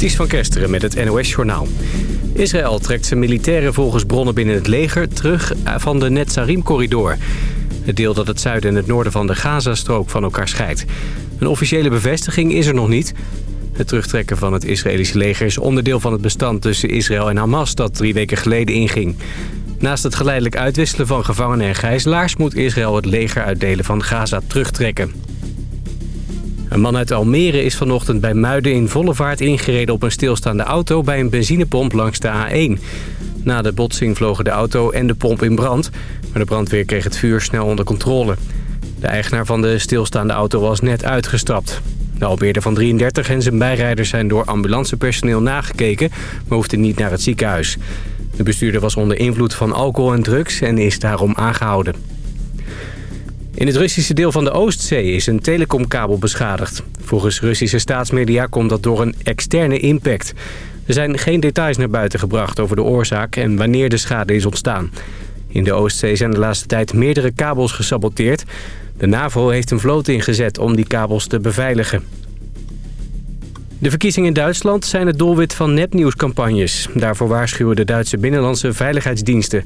Ties van Kesteren met het NOS-journaal. Israël trekt zijn militairen volgens bronnen binnen het leger terug van de Netzarim-corridor. Het deel dat het zuiden en het noorden van de Gazastrook van elkaar scheidt. Een officiële bevestiging is er nog niet. Het terugtrekken van het Israëlische leger is onderdeel van het bestand tussen Israël en Hamas... dat drie weken geleden inging. Naast het geleidelijk uitwisselen van gevangenen en gijzelaars... moet Israël het leger uit delen van Gaza terugtrekken. Een man uit Almere is vanochtend bij Muiden in volle vaart ingereden op een stilstaande auto bij een benzinepomp langs de A1. Na de botsing vlogen de auto en de pomp in brand, maar de brandweer kreeg het vuur snel onder controle. De eigenaar van de stilstaande auto was net uitgestapt. De Albeerder van 33 en zijn bijrijders zijn door ambulancepersoneel nagekeken, maar hoefden niet naar het ziekenhuis. De bestuurder was onder invloed van alcohol en drugs en is daarom aangehouden. In het Russische deel van de Oostzee is een telecomkabel beschadigd. Volgens Russische staatsmedia komt dat door een externe impact. Er zijn geen details naar buiten gebracht over de oorzaak en wanneer de schade is ontstaan. In de Oostzee zijn de laatste tijd meerdere kabels gesaboteerd. De NAVO heeft een vloot ingezet om die kabels te beveiligen. De verkiezingen in Duitsland zijn het doelwit van nepnieuwscampagnes. Daarvoor waarschuwen de Duitse binnenlandse veiligheidsdiensten.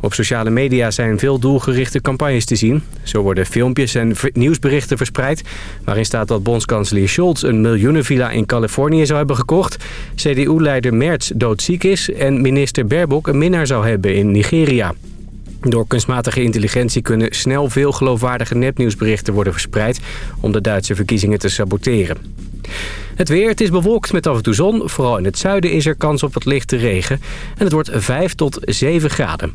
Op sociale media zijn veel doelgerichte campagnes te zien. Zo worden filmpjes en nieuwsberichten verspreid... waarin staat dat bondskanselier Scholz een miljoenenvilla in Californië zou hebben gekocht... CDU-leider Merz doodziek is en minister Baerbock een minnaar zou hebben in Nigeria. Door kunstmatige intelligentie kunnen snel veel geloofwaardige nepnieuwsberichten worden verspreid... om de Duitse verkiezingen te saboteren. Het weer, het is bewolkt met af en toe zon. Vooral in het zuiden is er kans op wat lichte regen. En het wordt 5 tot 7 graden.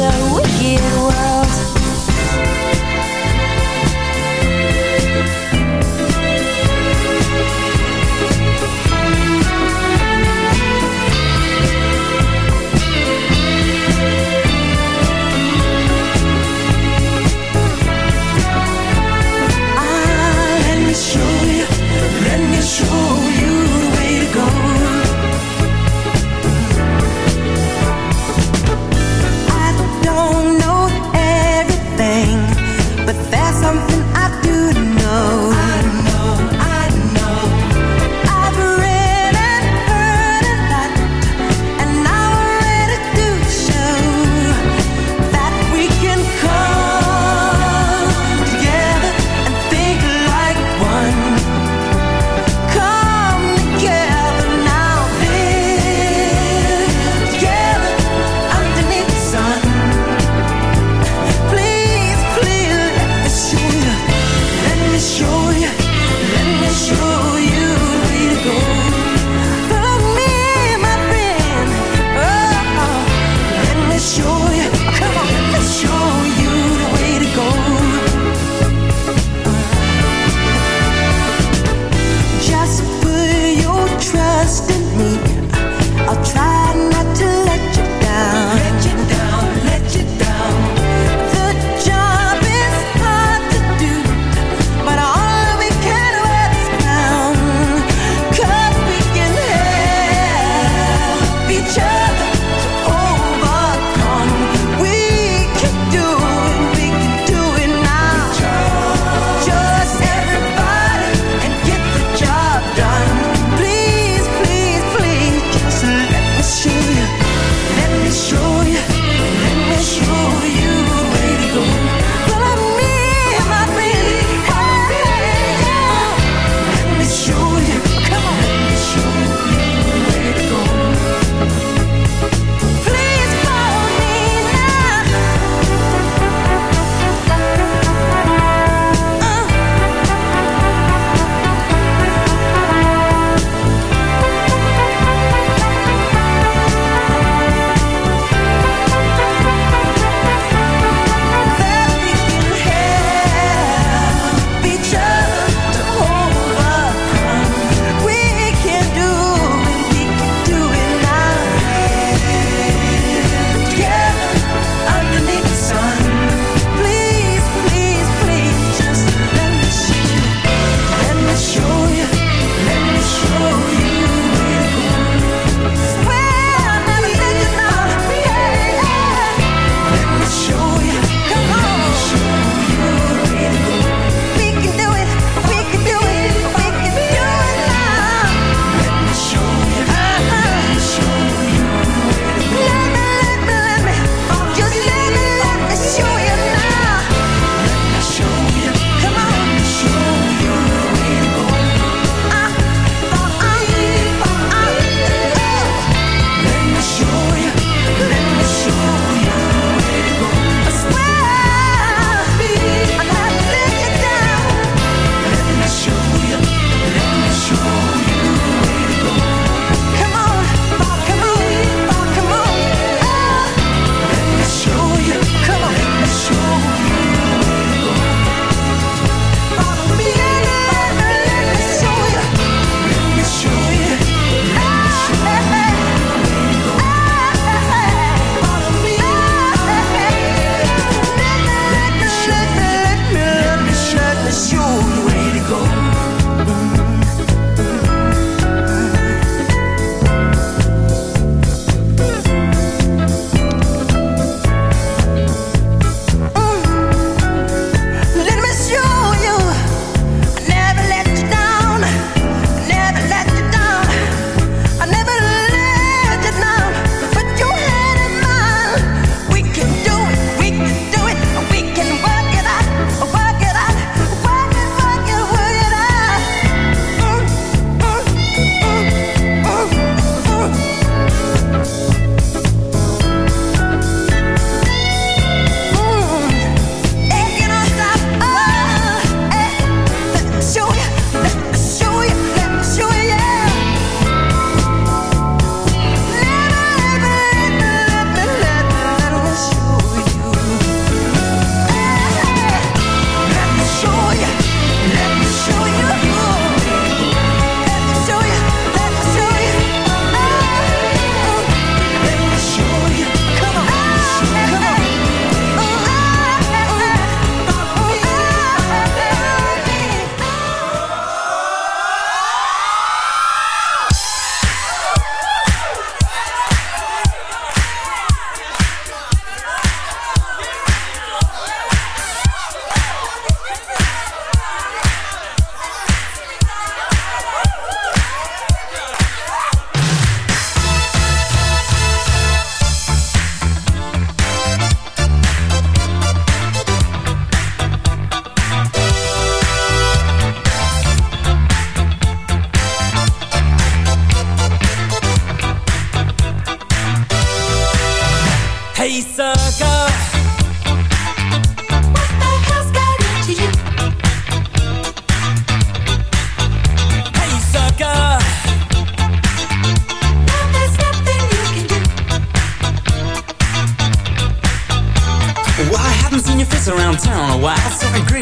a wicked world.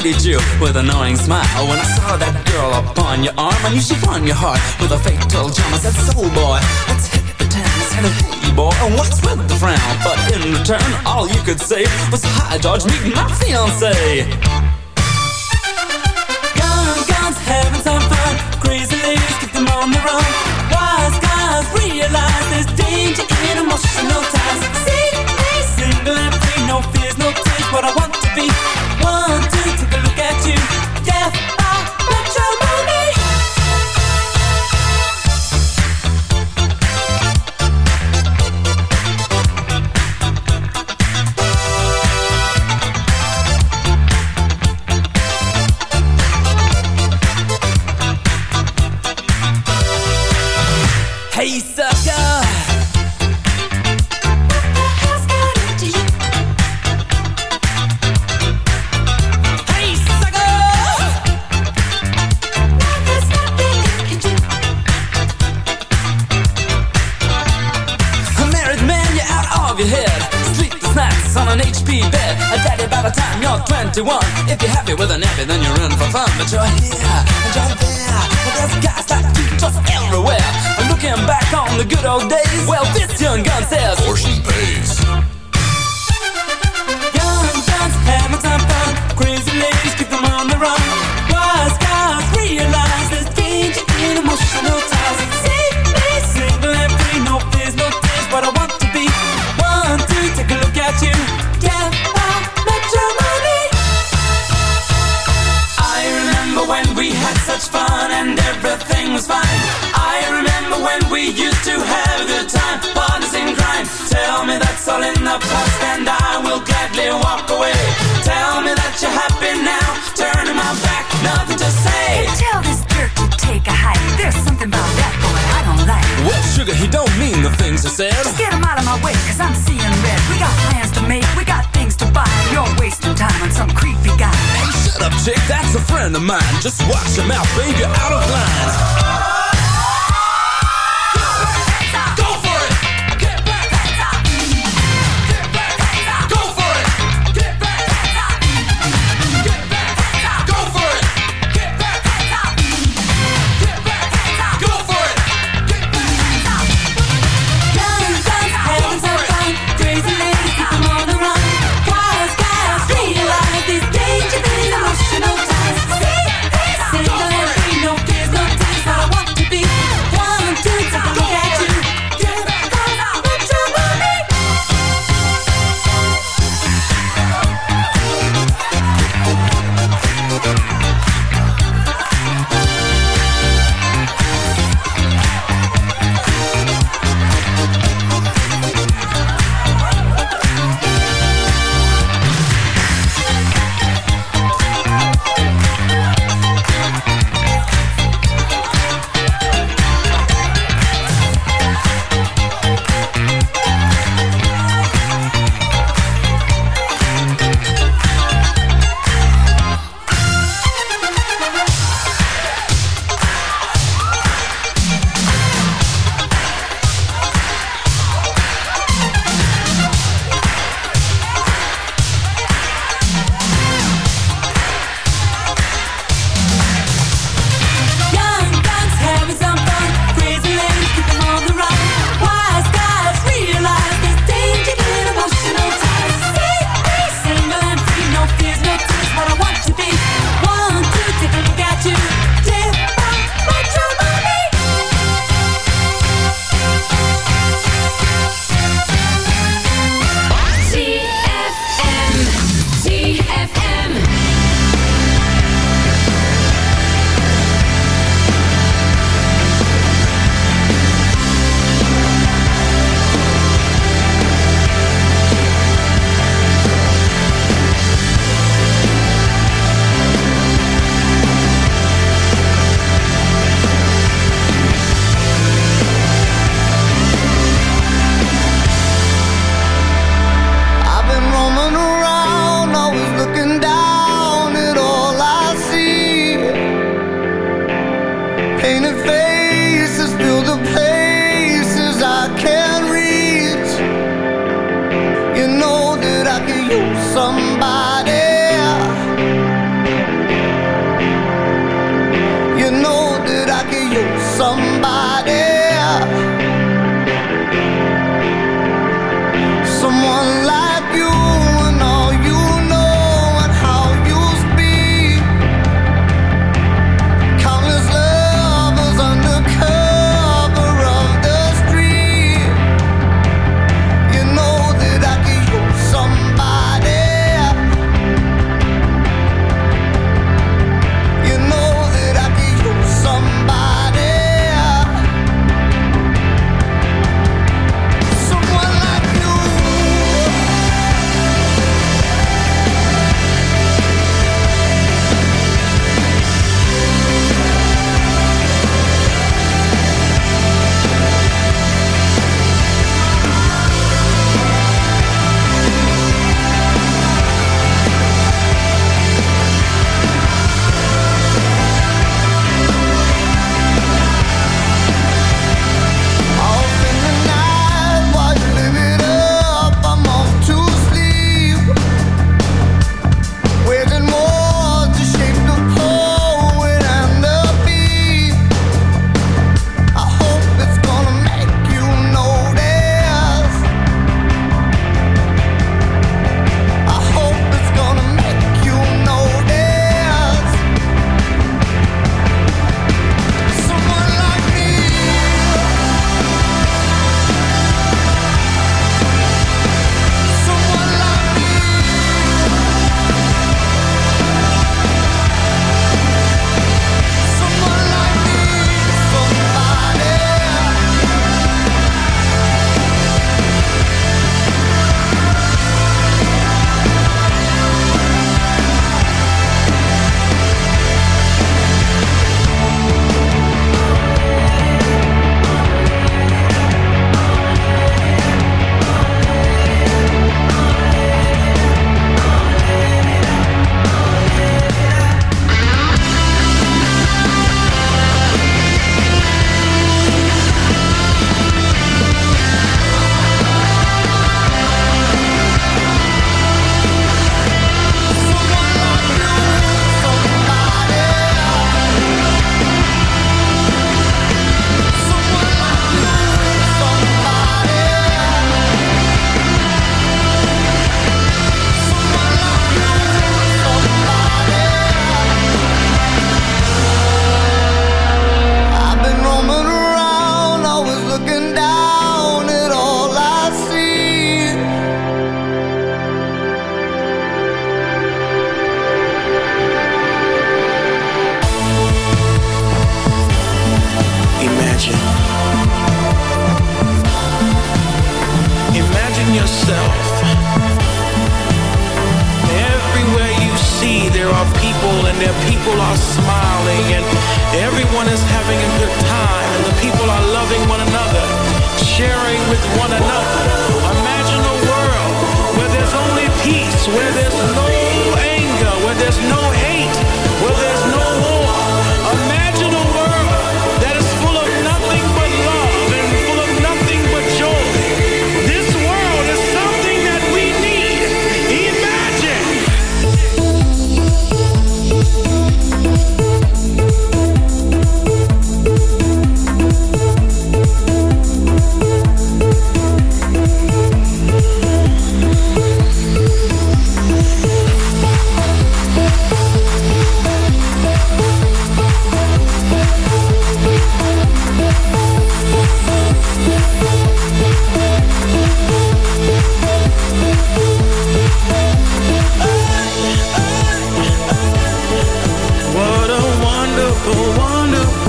Greeted you with a knowing smile. When I saw that girl upon your arm, I knew she won your heart with a fatal charm. I said, soul boy, let's hit the town. I said, hey boy, and what's with the frown? But in return, all you could say was, hi George, meet my fiance. Young guns having some fun, crazy ladies keep them on the run. Wise guys realize there's danger in emotional ties. happy. If you're happy with a nappy, then you're in for fun. But you're here and you're there. Well, there's guys like you just everywhere. And looking back on the good old days, such fun and everything was fine. I remember when we used to have a good time, partners in crime. Tell me that's all in the past and I will gladly walk away. Tell me that you're happy now, turning my back, nothing to say. Tell this jerk to take a hike. There's something about that boy I don't like. Well, sugar, he don't mean the things he said. Just get him out of my way, cause I'm seeing red. We got plans to make, we got to buy. You're wasting time on some creepy guy. Hey, shut up, chick, that's a friend of mine. Just watch your mouth, baby, you're out of line. a wonderful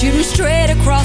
Shooting straight across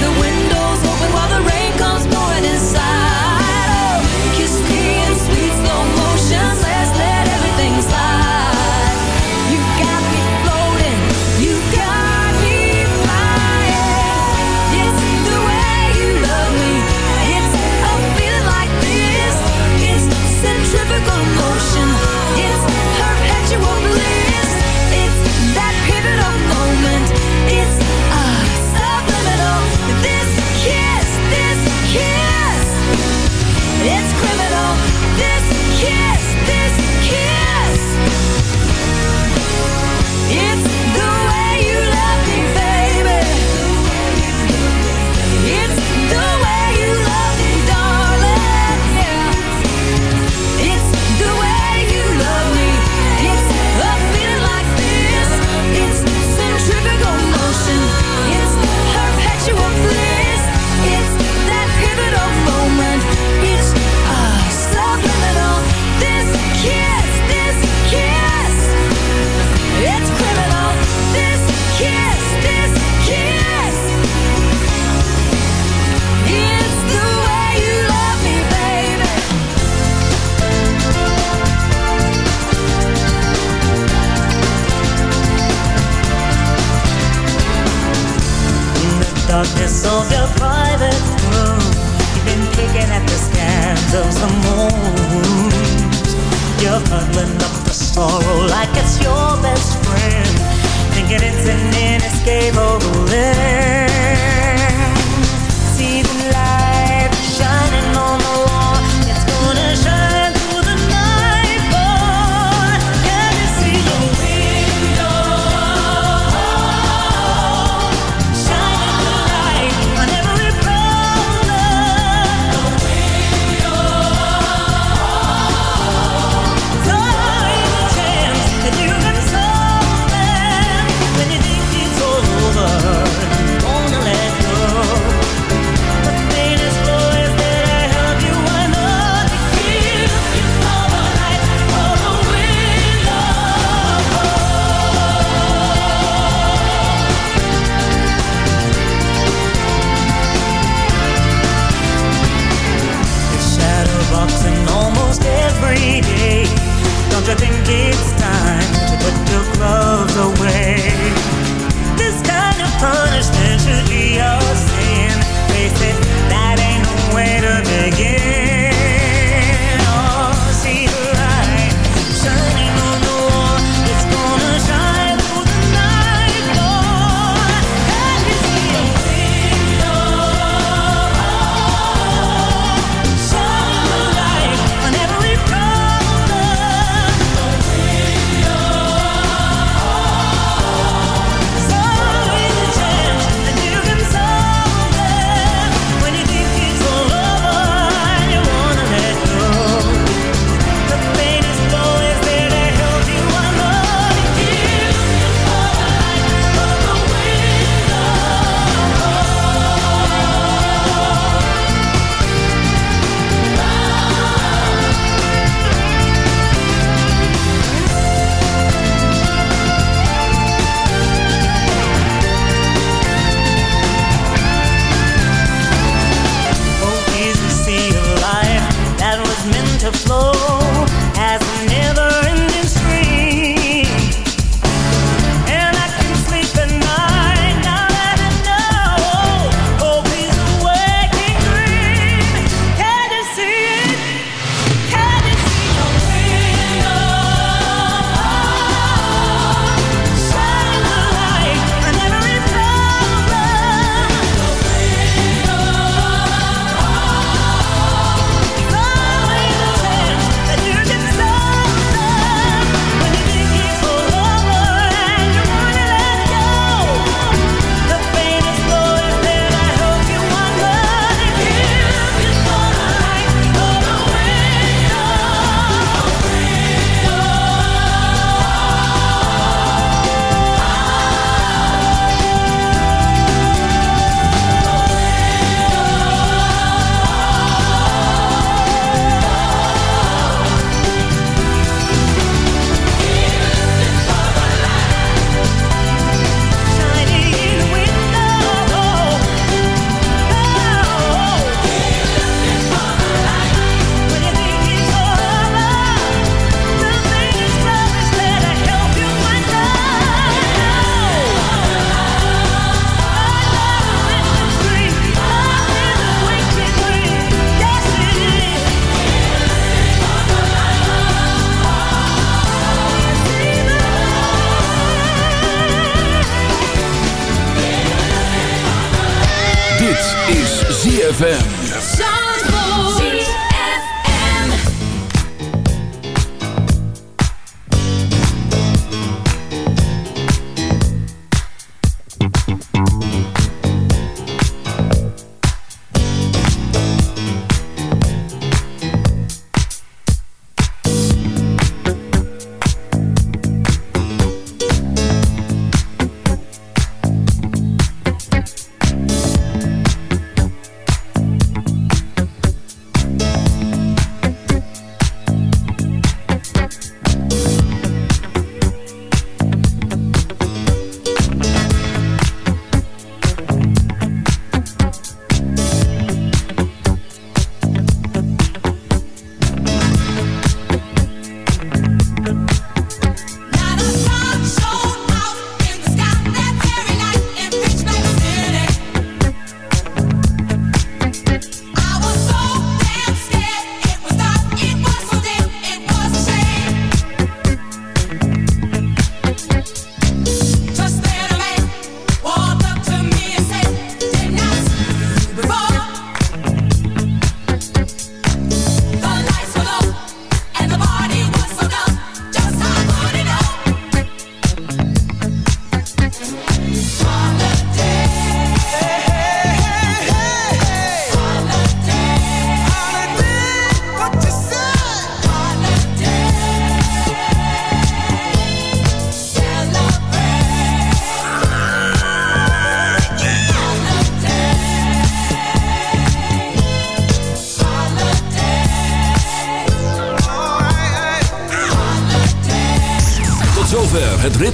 the wind